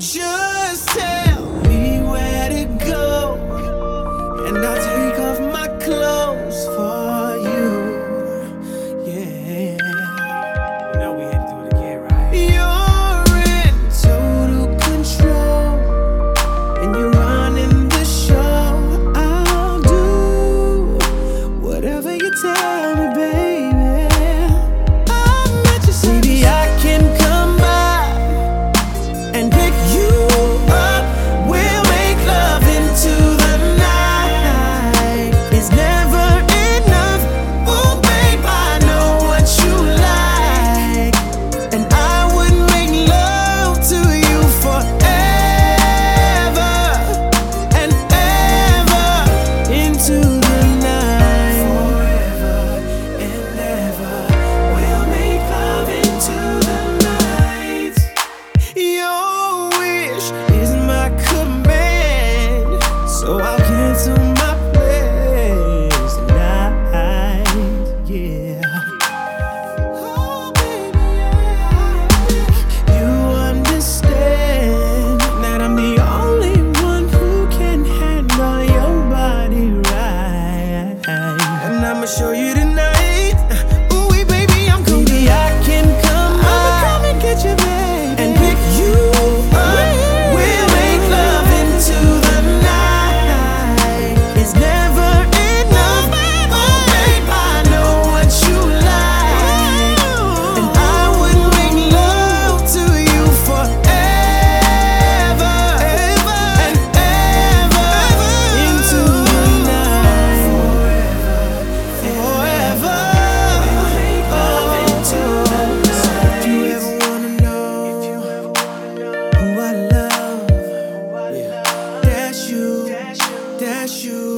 Just tell me where to go, and I'll take off my clothes for you. Yeah. Now we had to do it again, right? You're in total control, and you're running the show. I'll do whatever you tell me, baby.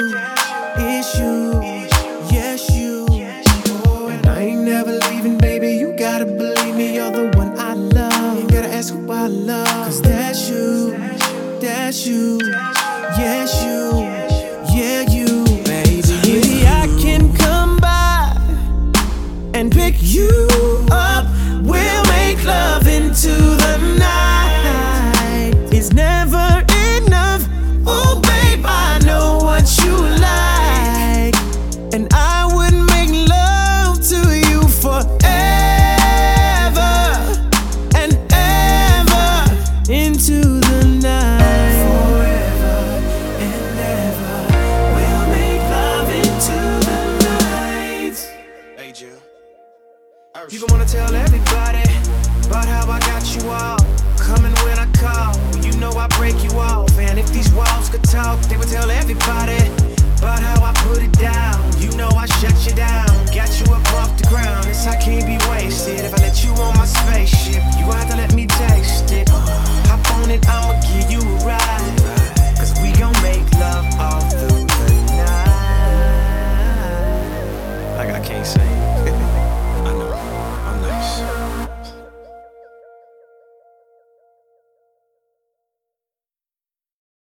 It's you, yes you. And I ain't never leaving, baby. You gotta believe me, you're the one I love. You gotta ask who I love, cause that's you, that's you, yes you, yeah you, baby. Maybe I can come by and pick you up. We'll make love into You gon' wanna tell everybody about how I got you all. Coming when I call, you know I break you off. And if these walls could talk, they would tell everybody about how I put